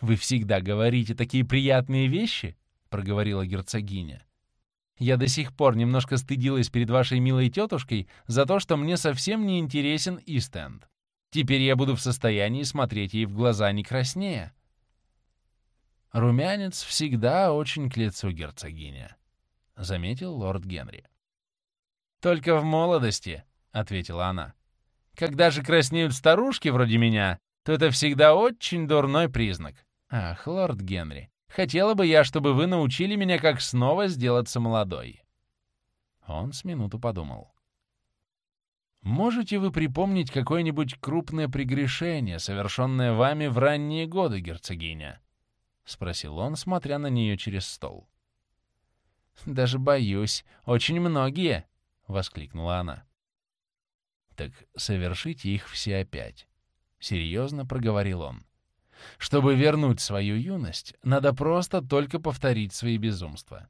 Вы всегда говорите такие приятные вещи, проговорила герцогиня. Я до сих пор немножко стыдилась перед вашей милой тетушкой за то, что мне совсем не интересен Истенд. Теперь я буду в состоянии смотреть ей в глаза не краснея. Румянец всегда очень к лицу герцогиня, — заметил лорд Генри. «Только в молодости», — ответила она. «Когда же краснеют старушки вроде меня, то это всегда очень дурной признак. Ах, лорд Генри, хотела бы я, чтобы вы научили меня, как снова сделаться молодой». Он с минуту подумал. «Можете вы припомнить какое-нибудь крупное прегрешение, совершенное вами в ранние годы, герцогиня?» — спросил он, смотря на нее через стол. «Даже боюсь, очень многие», — воскликнула она. «Так совершите их все опять», — серьезно проговорил он. «Чтобы вернуть свою юность, надо просто только повторить свои безумства».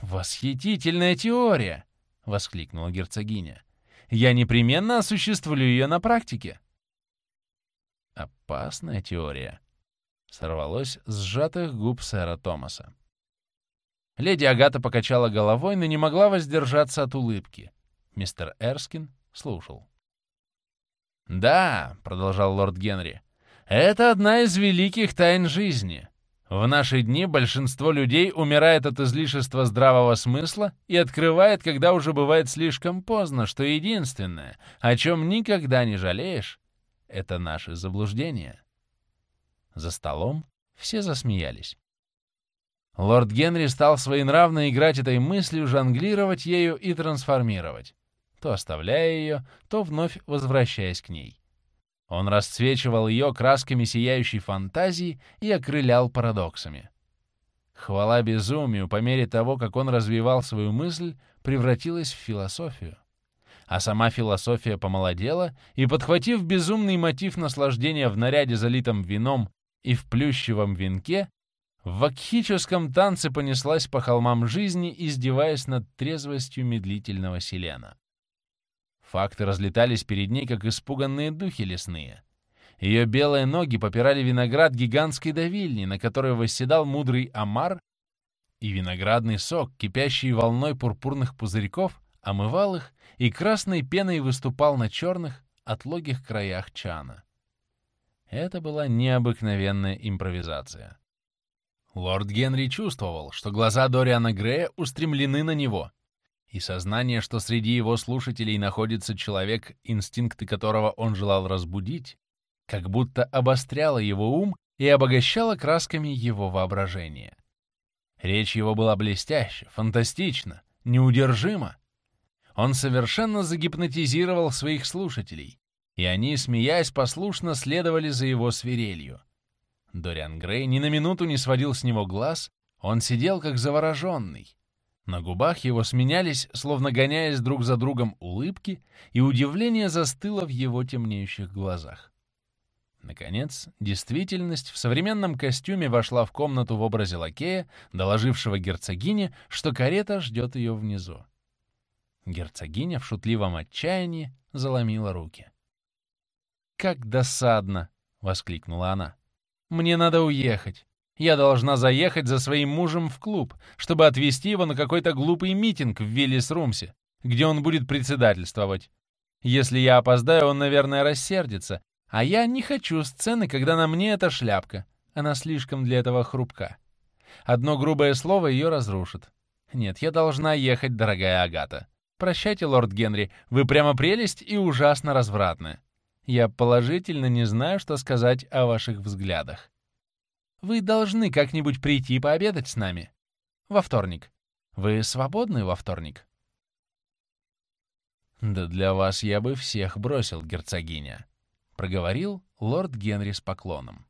«Восхитительная теория!» — воскликнула герцогиня. «Я непременно осуществлю ее на практике». «Опасная теория», — сорвалось с сжатых губ сэра Томаса. Леди Агата покачала головой, но не могла воздержаться от улыбки. Мистер Эрскин слушал. «Да», — продолжал лорд Генри, — «это одна из великих тайн жизни. В наши дни большинство людей умирает от излишества здравого смысла и открывает, когда уже бывает слишком поздно, что единственное, о чем никогда не жалеешь, — это наши заблуждения». За столом все засмеялись. Лорд Генри стал своенравно играть этой мыслью, жонглировать ею и трансформировать, то оставляя ее, то вновь возвращаясь к ней. Он расцвечивал ее красками сияющей фантазии и окрылял парадоксами. Хвала безумию по мере того, как он развивал свою мысль, превратилась в философию. А сама философия помолодела и, подхватив безумный мотив наслаждения в наряде, залитом вином и в плющевом венке, в вакхическом танце понеслась по холмам жизни, издеваясь над трезвостью медлительного селена. Факты разлетались перед ней, как испуганные духи лесные. Ее белые ноги попирали виноград гигантской давильни, на которой восседал мудрый омар, и виноградный сок, кипящий волной пурпурных пузырьков, омывал их и красной пеной выступал на черных, отлогих краях чана. Это была необыкновенная импровизация. Лорд Генри чувствовал, что глаза Дориана Грея устремлены на него, и сознание, что среди его слушателей находится человек, инстинкты которого он желал разбудить, как будто обостряло его ум и обогащало красками его воображение. Речь его была блестяща, фантастична, неудержима. Он совершенно загипнотизировал своих слушателей, и они, смеясь, послушно следовали за его свирелью — Дориан Грей ни на минуту не сводил с него глаз, он сидел как завороженный. На губах его сменялись, словно гоняясь друг за другом, улыбки, и удивление застыло в его темнеющих глазах. Наконец, действительность в современном костюме вошла в комнату в образе лакея, доложившего герцогине, что карета ждет ее внизу. Герцогиня в шутливом отчаянии заломила руки. «Как досадно!» — воскликнула она. Мне надо уехать. Я должна заехать за своим мужем в клуб, чтобы отвезти его на какой-то глупый митинг в Виллис-Румсе, где он будет председательствовать. Если я опоздаю, он, наверное, рассердится. А я не хочу сцены, когда на мне эта шляпка. Она слишком для этого хрупка. Одно грубое слово ее разрушит. Нет, я должна ехать, дорогая Агата. Прощайте, лорд Генри, вы прямо прелесть и ужасно развратная. Я положительно не знаю, что сказать о ваших взглядах. Вы должны как-нибудь прийти пообедать с нами. Во вторник. Вы свободны во вторник? Да для вас я бы всех бросил, герцогиня, проговорил лорд Генри с поклоном.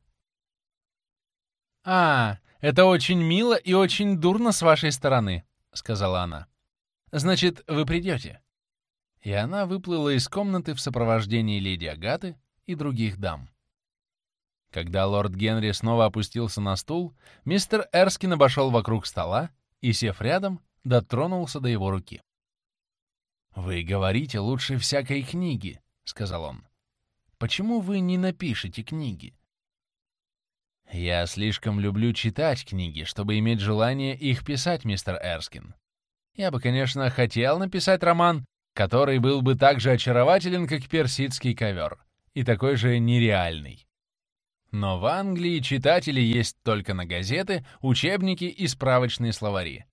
А, это очень мило и очень дурно с вашей стороны, сказала она. Значит, вы придете и она выплыла из комнаты в сопровождении леди Агаты и других дам. Когда лорд Генри снова опустился на стул, мистер Эрскин обошел вокруг стола и, сев рядом, дотронулся до его руки. «Вы говорите лучше всякой книги», — сказал он. «Почему вы не напишете книги?» «Я слишком люблю читать книги, чтобы иметь желание их писать, мистер Эрскин. Я бы, конечно, хотел написать роман, который был бы так же очарователен, как персидский ковер, и такой же нереальный. Но в Англии читатели есть только на газеты, учебники и справочные словари.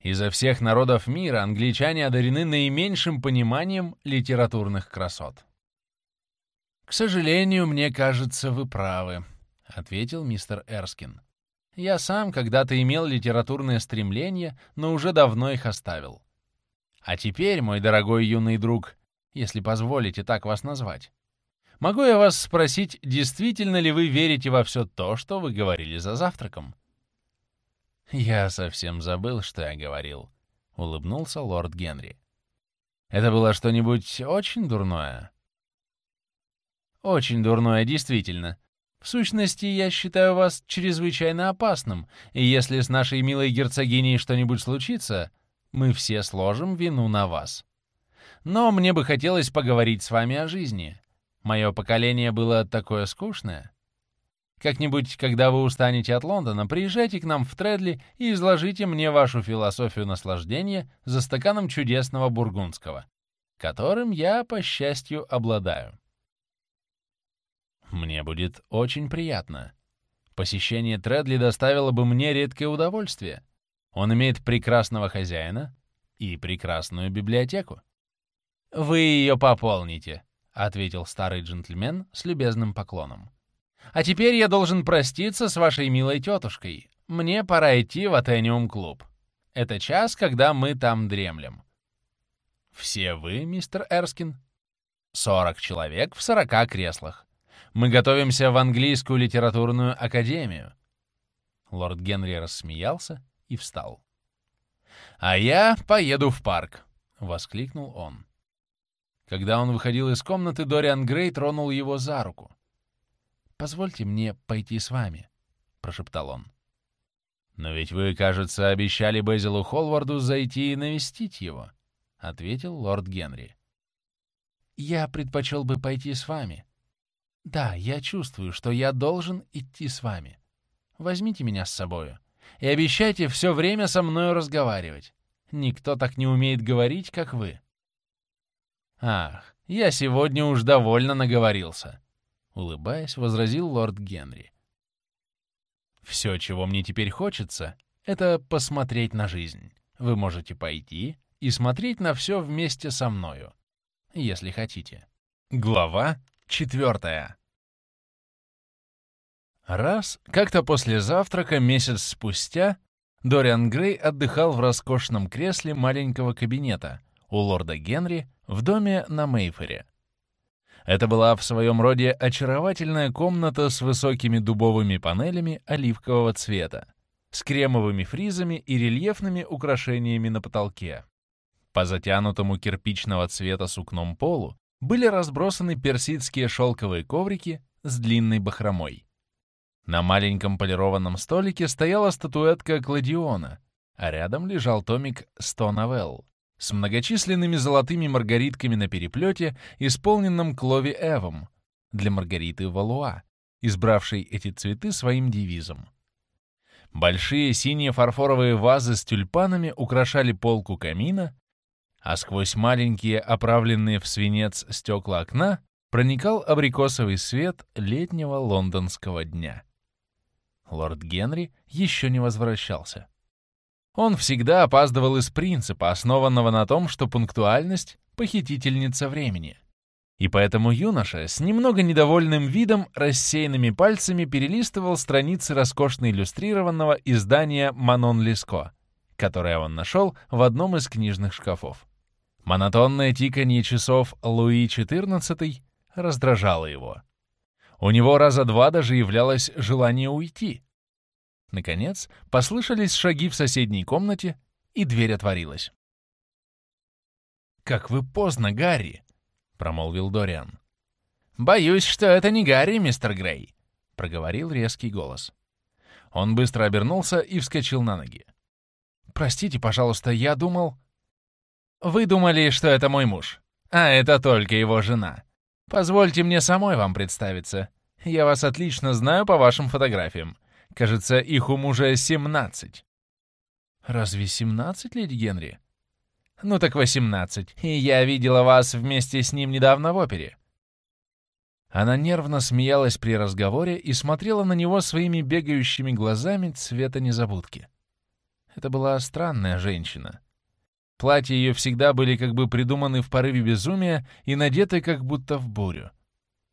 Изо всех народов мира англичане одарены наименьшим пониманием литературных красот. «К сожалению, мне кажется, вы правы», — ответил мистер Эрскин. «Я сам когда-то имел литературные стремления, но уже давно их оставил. А теперь, мой дорогой юный друг, если позволите так вас назвать, могу я вас спросить, действительно ли вы верите во все то, что вы говорили за завтраком?» «Я совсем забыл, что я говорил», — улыбнулся лорд Генри. «Это было что-нибудь очень дурное?» «Очень дурное, действительно. В сущности, я считаю вас чрезвычайно опасным, и если с нашей милой герцогиней что-нибудь случится, мы все сложим вину на вас. Но мне бы хотелось поговорить с вами о жизни. Мое поколение было такое скучное». Как-нибудь, когда вы устанете от Лондона, приезжайте к нам в Тредли и изложите мне вашу философию наслаждения за стаканом чудесного бургундского, которым я, по счастью, обладаю. Мне будет очень приятно. Посещение Тредли доставило бы мне редкое удовольствие. Он имеет прекрасного хозяина и прекрасную библиотеку. «Вы ее пополните», — ответил старый джентльмен с любезным поклоном. А теперь я должен проститься с вашей милой тетушкой. Мне пора идти в Атениум-клуб. Это час, когда мы там дремлем. Все вы, мистер Эрскин? Сорок человек в сорока креслах. Мы готовимся в английскую литературную академию. Лорд Генри рассмеялся и встал. «А я поеду в парк!» — воскликнул он. Когда он выходил из комнаты, Дориан Грей тронул его за руку. «Позвольте мне пойти с вами», — прошептал он. «Но ведь вы, кажется, обещали Безилу Холварду зайти и навестить его», — ответил лорд Генри. «Я предпочел бы пойти с вами. Да, я чувствую, что я должен идти с вами. Возьмите меня с собою и обещайте все время со мною разговаривать. Никто так не умеет говорить, как вы». «Ах, я сегодня уж довольно наговорился», улыбаясь, возразил лорд Генри. «Все, чего мне теперь хочется, это посмотреть на жизнь. Вы можете пойти и смотреть на все вместе со мною, если хотите». Глава четвертая. Раз, как-то после завтрака, месяц спустя, Дориан Грей отдыхал в роскошном кресле маленького кабинета у лорда Генри в доме на Мейфере. Это была в своем роде очаровательная комната с высокими дубовыми панелями оливкового цвета, с кремовыми фризами и рельефными украшениями на потолке. По затянутому кирпичного цвета сукном полу были разбросаны персидские шелковые коврики с длинной бахромой. На маленьком полированном столике стояла статуэтка Кладиона, а рядом лежал томик «Сто новелл», с многочисленными золотыми маргаритками на переплете, исполненном Клови Эвом, для Маргариты Валуа, избравшей эти цветы своим девизом. Большие синие фарфоровые вазы с тюльпанами украшали полку камина, а сквозь маленькие, оправленные в свинец стекла окна, проникал абрикосовый свет летнего лондонского дня. Лорд Генри еще не возвращался. Он всегда опаздывал из принципа, основанного на том, что пунктуальность — похитительница времени. И поэтому юноша с немного недовольным видом рассеянными пальцами перелистывал страницы роскошно иллюстрированного издания «Манон Леско», которое он нашел в одном из книжных шкафов. Монотонное тиканье часов Луи XIV раздражало его. У него раза два даже являлось желание уйти — Наконец, послышались шаги в соседней комнате, и дверь отворилась. «Как вы поздно, Гарри!» — промолвил Дориан. «Боюсь, что это не Гарри, мистер Грей», — проговорил резкий голос. Он быстро обернулся и вскочил на ноги. «Простите, пожалуйста, я думал...» «Вы думали, что это мой муж, а это только его жена. Позвольте мне самой вам представиться. Я вас отлично знаю по вашим фотографиям. Кажется, их у мужа 17. Разве 17, леди Генри? Ну так 18. И я видела вас вместе с ним недавно в опере. Она нервно смеялась при разговоре и смотрела на него своими бегающими глазами цвета незабудки. Это была странная женщина. Платья ее всегда были как бы придуманы в порыве безумия и надеты как будто в бурю.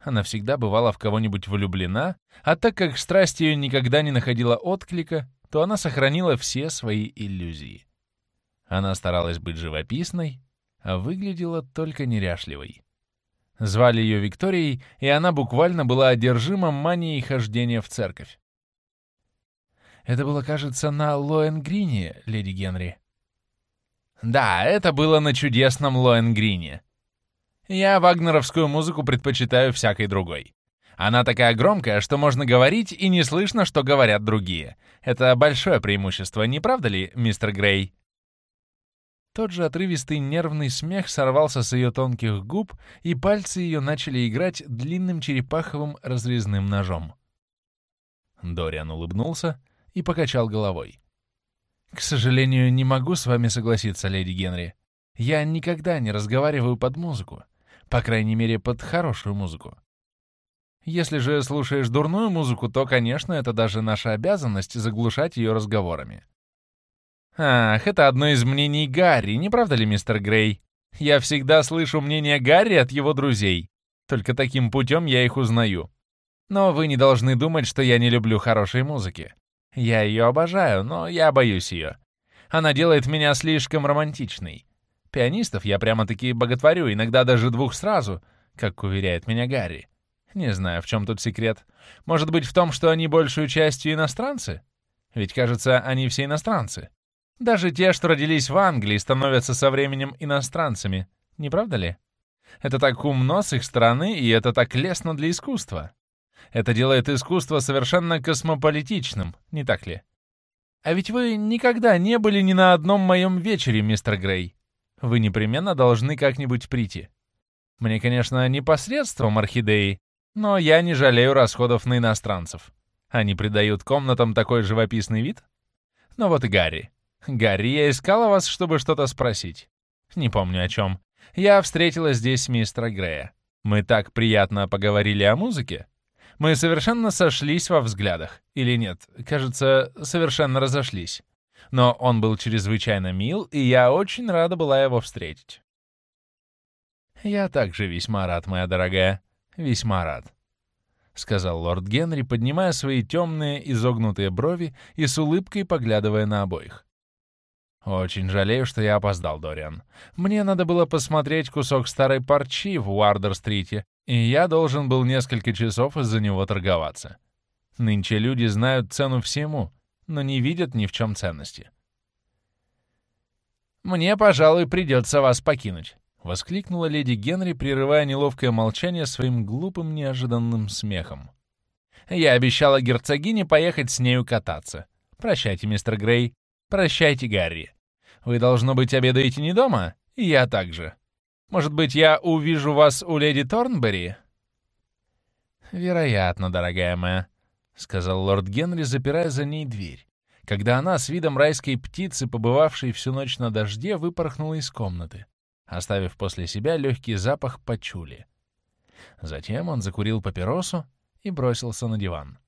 Она всегда бывала в кого-нибудь влюблена, а так как страсть ее никогда не находила отклика, то она сохранила все свои иллюзии. Она старалась быть живописной, а выглядела только неряшливой. Звали ее Викторией, и она буквально была одержима манией хождения в церковь. Это было, кажется, на Лоэнгрине, леди Генри. Да, это было на чудесном Лоэнгрине. Я вагнеровскую музыку предпочитаю всякой другой. Она такая громкая, что можно говорить, и не слышно, что говорят другие. Это большое преимущество, не правда ли, мистер Грей? Тот же отрывистый нервный смех сорвался с ее тонких губ, и пальцы ее начали играть длинным черепаховым разрезным ножом. Дориан улыбнулся и покачал головой. «К сожалению, не могу с вами согласиться, леди Генри. Я никогда не разговариваю под музыку. По крайней мере, под хорошую музыку. Если же слушаешь дурную музыку, то, конечно, это даже наша обязанность заглушать ее разговорами. Ах, это одно из мнений Гарри, не правда ли, мистер Грей? Я всегда слышу мнение Гарри от его друзей. Только таким путем я их узнаю. Но вы не должны думать, что я не люблю хорошей музыки. Я ее обожаю, но я боюсь ее. Она делает меня слишком романтичной. Пианистов я прямо-таки боготворю, иногда даже двух сразу, как уверяет меня Гарри. Не знаю, в чем тут секрет. Может быть, в том, что они большую частью иностранцы? Ведь, кажется, они все иностранцы. Даже те, что родились в Англии, становятся со временем иностранцами, не правда ли? Это так умно с их стороны, и это так лестно для искусства. Это делает искусство совершенно космополитичным, не так ли? А ведь вы никогда не были ни на одном моем вечере, мистер Грей. Вы непременно должны как-нибудь прийти. Мне, конечно, не посредством орхидеи, но я не жалею расходов на иностранцев. Они придают комнатам такой живописный вид. Но вот и Гарри. «Гарри, я искала вас, чтобы что-то спросить. Не помню о чем. Я встретила здесь мистера Грея. Мы так приятно поговорили о музыке. Мы совершенно сошлись во взглядах. Или нет, кажется, совершенно разошлись. Но он был чрезвычайно мил, и я очень рада была его встретить. «Я также весьма рад, моя дорогая. Весьма рад», — сказал лорд Генри, поднимая свои темные изогнутые брови и с улыбкой поглядывая на обоих. «Очень жалею, что я опоздал, Дориан. Мне надо было посмотреть кусок старой парчи в Уардер-стрите, и я должен был несколько часов из-за него торговаться. Нынче люди знают цену всему, но не видят ни в чем ценности». «Мне, пожалуй, придется вас покинуть», — воскликнула леди Генри, прерывая неловкое молчание своим глупым неожиданным смехом. «Я обещала герцогине поехать с нею кататься. Прощайте, мистер Грей. Прощайте, Гарри. Вы, должно быть, обедаете не дома? И я также. Может быть, я увижу вас у леди Торнбери?» «Вероятно, дорогая моя», — сказал лорд Генри, запирая за ней дверь, когда она с видом райской птицы, побывавшей всю ночь на дожде, выпорхнула из комнаты, оставив после себя легкий запах пачули. Затем он закурил папиросу и бросился на диван.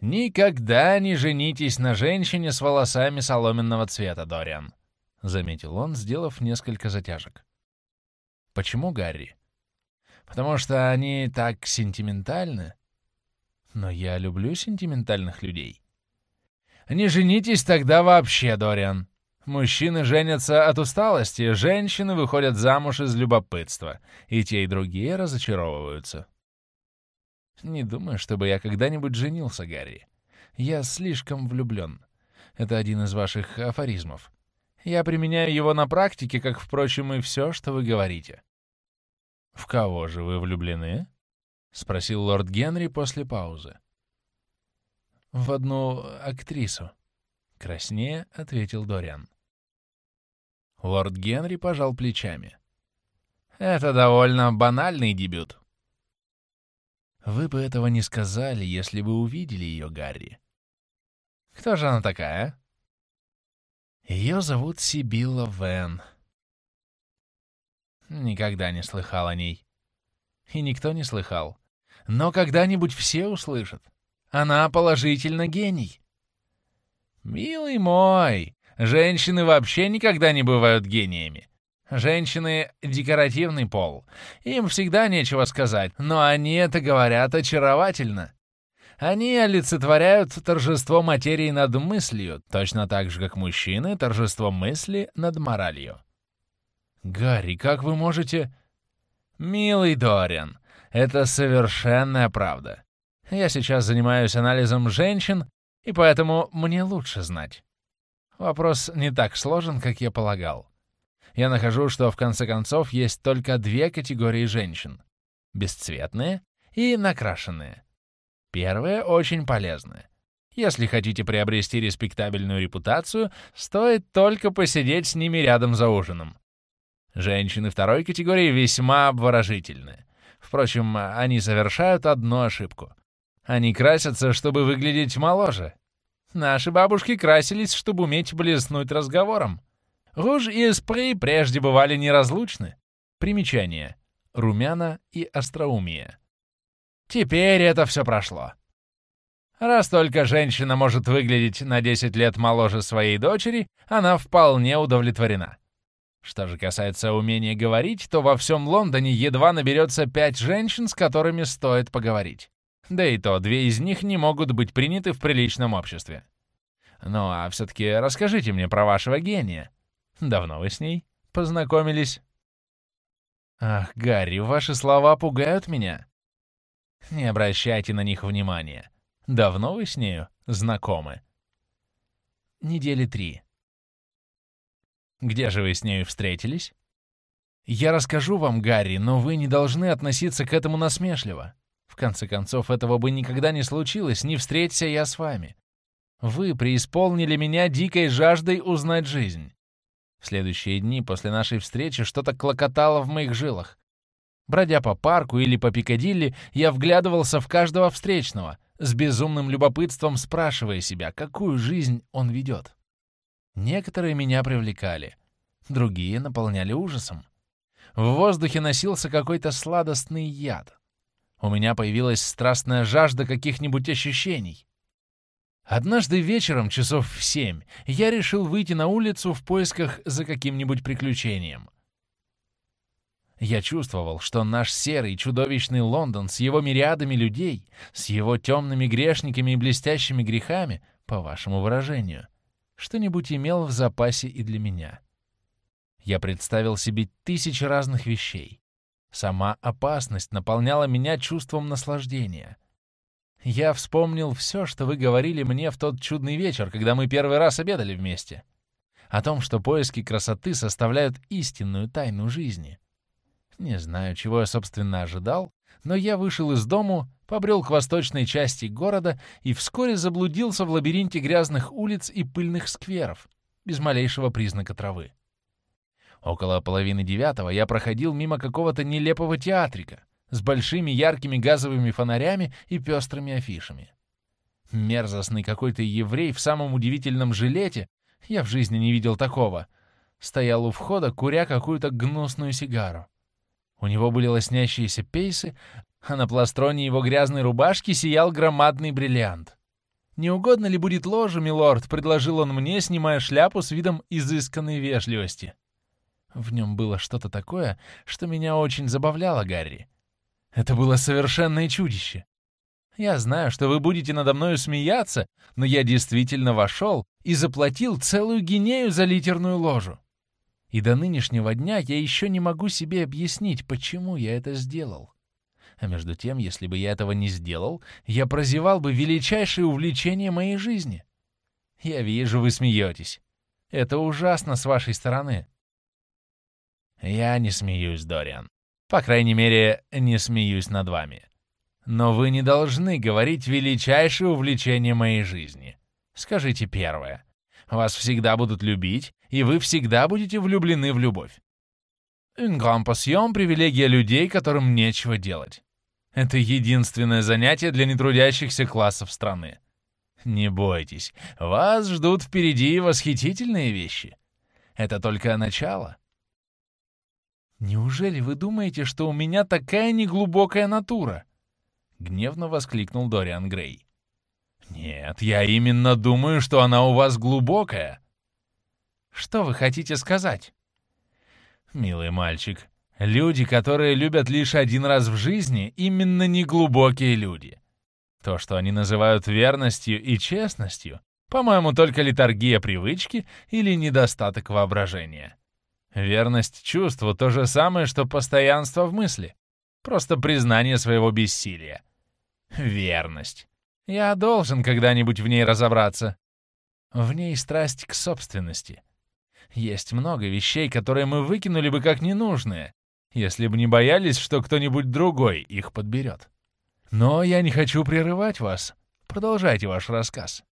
«Никогда не женитесь на женщине с волосами соломенного цвета, Дориан», — заметил он, сделав несколько затяжек. «Почему, Гарри?» «Потому что они так сентиментальны». «Но я люблю сентиментальных людей». «Не женитесь тогда вообще, Дориан. Мужчины женятся от усталости, женщины выходят замуж из любопытства, и те, и другие разочаровываются». Не думаю, чтобы я когда-нибудь женился, Гарри. Я слишком влюблен. Это один из ваших афоризмов. Я применяю его на практике, как, впрочем, и все, что вы говорите. «В кого же вы влюблены?» — спросил лорд Генри после паузы. «В одну актрису», — краснее ответил Дориан. Лорд Генри пожал плечами. «Это довольно банальный дебют. Вы бы этого не сказали, если бы увидели ее, Гарри. Кто же она такая? Ее зовут Сибилла Вен. Никогда не слыхал о ней. И никто не слыхал. Но когда-нибудь все услышат. Она положительно гений. Милый мой, женщины вообще никогда не бывают гениями. Женщины — декоративный пол. Им всегда нечего сказать, но они это говорят очаровательно. Они олицетворяют торжество материи над мыслью, точно так же, как мужчины — торжество мысли над моралью. «Гарри, как вы можете...» «Милый Дориан, это совершенная правда. Я сейчас занимаюсь анализом женщин, и поэтому мне лучше знать. Вопрос не так сложен, как я полагал я нахожу, что в конце концов есть только две категории женщин — бесцветные и накрашенные. Первые очень полезны. Если хотите приобрести респектабельную репутацию, стоит только посидеть с ними рядом за ужином. Женщины второй категории весьма обворожительны. Впрочем, они совершают одну ошибку. Они красятся, чтобы выглядеть моложе. Наши бабушки красились, чтобы уметь блеснуть разговором. Руж и эспрей прежде бывали неразлучны. Примечание. Румяна и остроумие. Теперь это все прошло. Раз только женщина может выглядеть на 10 лет моложе своей дочери, она вполне удовлетворена. Что же касается умения говорить, то во всем Лондоне едва наберется пять женщин, с которыми стоит поговорить. Да и то, две из них не могут быть приняты в приличном обществе. Ну а все-таки расскажите мне про вашего гения. Давно вы с ней познакомились?» «Ах, Гарри, ваши слова пугают меня!» «Не обращайте на них внимания. Давно вы с нею знакомы?» «Недели три». «Где же вы с нею встретились?» «Я расскажу вам, Гарри, но вы не должны относиться к этому насмешливо. В конце концов, этого бы никогда не случилось, не встреться я с вами. Вы преисполнили меня дикой жаждой узнать жизнь. В следующие дни после нашей встречи что-то клокотало в моих жилах. Бродя по парку или по Пикадилли, я вглядывался в каждого встречного, с безумным любопытством спрашивая себя, какую жизнь он ведет. Некоторые меня привлекали, другие наполняли ужасом. В воздухе носился какой-то сладостный яд. У меня появилась страстная жажда каких-нибудь ощущений. Однажды вечером, часов в семь, я решил выйти на улицу в поисках за каким-нибудь приключением. Я чувствовал, что наш серый чудовищный Лондон с его мириадами людей, с его темными грешниками и блестящими грехами, по вашему выражению, что-нибудь имел в запасе и для меня. Я представил себе тысячи разных вещей. Сама опасность наполняла меня чувством наслаждения — я вспомнил все, что вы говорили мне в тот чудный вечер, когда мы первый раз обедали вместе. О том, что поиски красоты составляют истинную тайну жизни. Не знаю, чего я, собственно, ожидал, но я вышел из дому, побрел к восточной части города и вскоре заблудился в лабиринте грязных улиц и пыльных скверов, без малейшего признака травы. Около половины девятого я проходил мимо какого-то нелепого театрика, с большими яркими газовыми фонарями и пестрыми афишами. Мерзостный какой-то еврей в самом удивительном жилете, я в жизни не видел такого, стоял у входа, куря какую-то гнусную сигару. У него были лоснящиеся пейсы, а на пластроне его грязной рубашки сиял громадный бриллиант. «Не угодно ли будет ложа, милорд?» — предложил он мне, снимая шляпу с видом изысканной вежливости. В нем было что-то такое, что меня очень забавляло, Гарри. Это было совершенное чудище. Я знаю, что вы будете надо мною смеяться, но я действительно вошел и заплатил целую гинею за литерную ложу. И до нынешнего дня я еще не могу себе объяснить, почему я это сделал. А между тем, если бы я этого не сделал, я прозевал бы величайшее увлечение моей жизни. Я вижу, вы смеетесь. Это ужасно с вашей стороны. Я не смеюсь, Дориан. По крайней мере, не смеюсь над вами. Но вы не должны говорить величайшее увлечение моей жизни. Скажите первое. Вас всегда будут любить, и вы всегда будете влюблены в любовь. Une grande привилегия людей, которым нечего делать. Это единственное занятие для нетрудящихся классов страны. Не бойтесь, вас ждут впереди восхитительные вещи. Это только начало. «Неужели вы думаете, что у меня такая неглубокая натура?» — гневно воскликнул Дориан Грей. «Нет, я именно думаю, что она у вас глубокая». «Что вы хотите сказать?» «Милый мальчик, люди, которые любят лишь один раз в жизни, именно неглубокие люди. То, что они называют верностью и честностью, по-моему, только литургия привычки или недостаток воображения». Верность чувству — то же самое, что постоянство в мысли. Просто признание своего бессилия. Верность. Я должен когда-нибудь в ней разобраться. В ней страсть к собственности. Есть много вещей, которые мы выкинули бы как ненужные, если бы не боялись, что кто-нибудь другой их подберет. Но я не хочу прерывать вас. Продолжайте ваш рассказ.